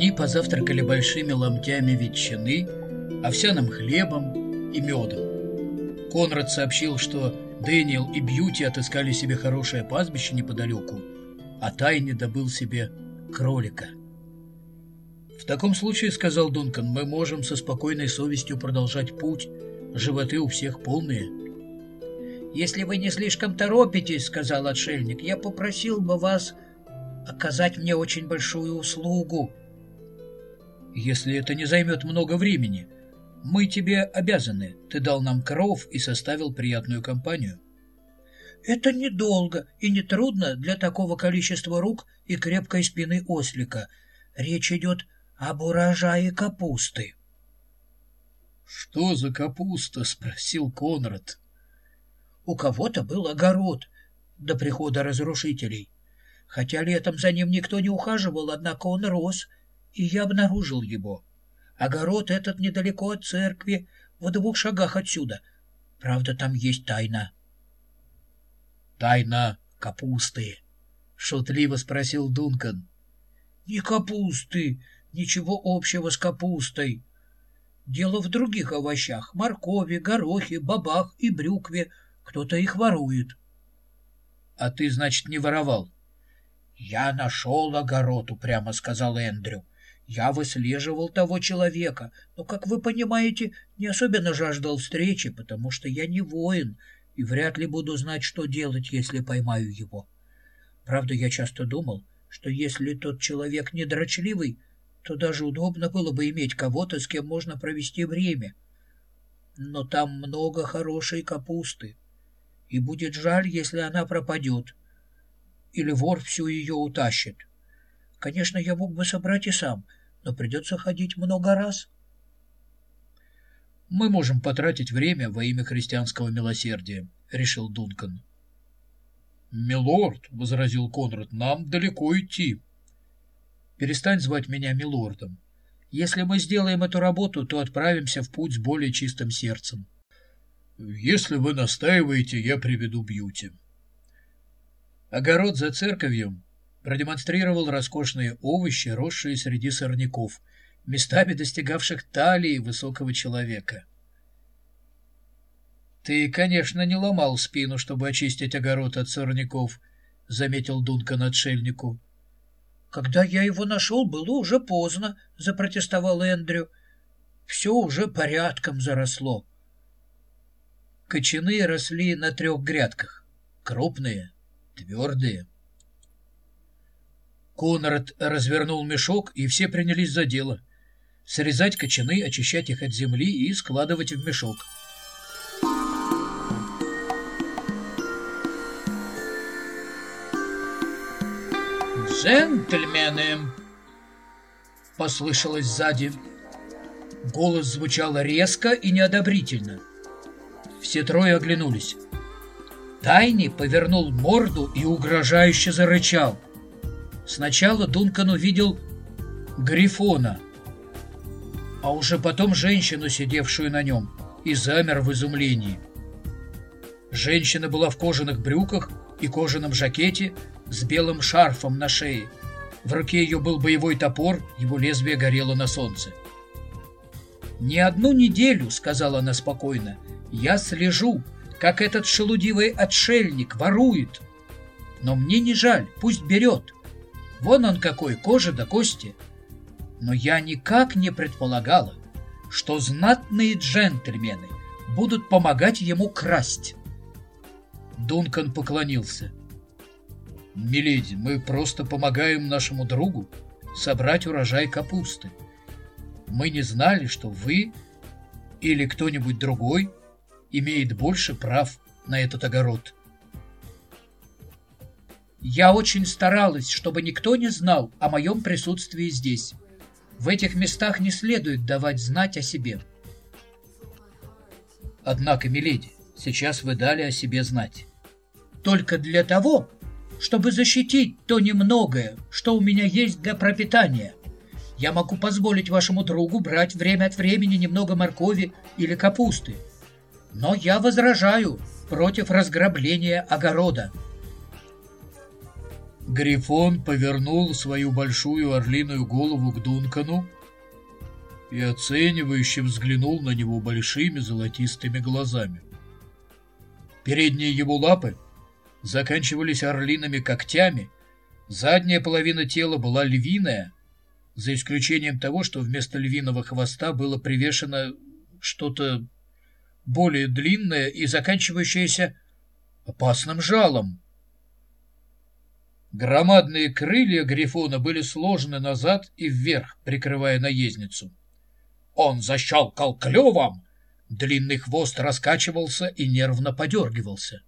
Они позавтракали большими ломтями ветчины, овсяным хлебом и медом. Конрад сообщил, что Дэниел и Бьюти отыскали себе хорошее пастбище неподалеку, а Тайни добыл себе кролика. «В таком случае, — сказал Дункан, — мы можем со спокойной совестью продолжать путь. Животы у всех полные». «Если вы не слишком торопитесь, — сказал отшельник, — я попросил бы вас оказать мне очень большую услугу». «Если это не займет много времени, мы тебе обязаны. Ты дал нам коров и составил приятную компанию». «Это недолго и не трудно для такого количества рук и крепкой спины ослика. Речь идет об урожае капусты». «Что за капуста?» — спросил Конрад. У кого-то был огород до прихода разрушителей. Хотя летом за ним никто не ухаживал, однако он рос, и я обнаружил его. Огород этот недалеко от церкви, в двух шагах отсюда. Правда, там есть тайна. — Тайна капусты? — шутливо спросил Дункан. — Не капусты, ничего общего с капустой. Дело в других овощах — моркови, горохе, бабах и брюкве — кто-то их ворует. — А ты, значит, не воровал? — Я нашел огород, упрямо сказал Эндрю. Я выслеживал того человека, но, как вы понимаете, не особенно жаждал встречи, потому что я не воин и вряд ли буду знать, что делать, если поймаю его. Правда, я часто думал, что если тот человек не дрочливый, то даже удобно было бы иметь кого-то, с кем можно провести время. Но там много хорошей капусты и будет жаль, если она пропадет. Или вор всю ее утащит. Конечно, я мог бы собрать и сам, но придется ходить много раз. «Мы можем потратить время во имя христианского милосердия», — решил Дункан. «Милорд», — возразил Конрад, — «нам далеко идти». «Перестань звать меня милордом. Если мы сделаем эту работу, то отправимся в путь с более чистым сердцем». Если вы настаиваете, я приведу Бьюти. Огород за церковью продемонстрировал роскошные овощи, росшие среди сорняков, местами достигавших талии высокого человека. «Ты, конечно, не ломал спину, чтобы очистить огород от сорняков», — заметил Дункан отшельнику. «Когда я его нашел, было уже поздно», — запротестовал Эндрю. «Все уже порядком заросло». Кочаны росли на трех грядках. Крупные, твердые. Конрад развернул мешок, и все принялись за дело. Срезать кочаны, очищать их от земли и складывать в мешок. «Джентльмены!» — послышалось сзади. Голос звучал резко и неодобрительно. Все трое оглянулись. Тайни повернул морду и угрожающе зарычал. Сначала Дункан увидел Грифона, а уже потом женщину, сидевшую на нем, и замер в изумлении. Женщина была в кожаных брюках и кожаном жакете с белым шарфом на шее. В руке ее был боевой топор, его лезвие горело на солнце. «Не одну неделю», — сказала она спокойно, — я слежу, как этот шелудивый отшельник ворует. Но мне не жаль, пусть берет. Вон он какой, кожа до кости. Но я никак не предполагала, что знатные джентльмены будут помогать ему красть. Дункан поклонился. «Миледи, мы просто помогаем нашему другу собрать урожай капусты. Мы не знали, что вы или кто-нибудь другой имеет больше прав на этот огород. Я очень старалась, чтобы никто не знал о моем присутствии здесь. В этих местах не следует давать знать о себе. Однако, миледи, сейчас вы дали о себе знать. Только для того, чтобы защитить то немногое, что у меня есть для пропитания. Я могу позволить вашему другу брать время от времени немного моркови или капусты, но я возражаю против разграбления огорода. Грифон повернул свою большую орлиную голову к Дункану и оценивающе взглянул на него большими золотистыми глазами. Передние его лапы заканчивались орлиными когтями, задняя половина тела была львиная, за исключением того, что вместо львиного хвоста было привешено что-то более длинное и заканчивающееся опасным жалом. Громадные крылья Грифона были сложены назад и вверх, прикрывая наездницу. Он защелкал клювом, длинный хвост раскачивался и нервно подергивался.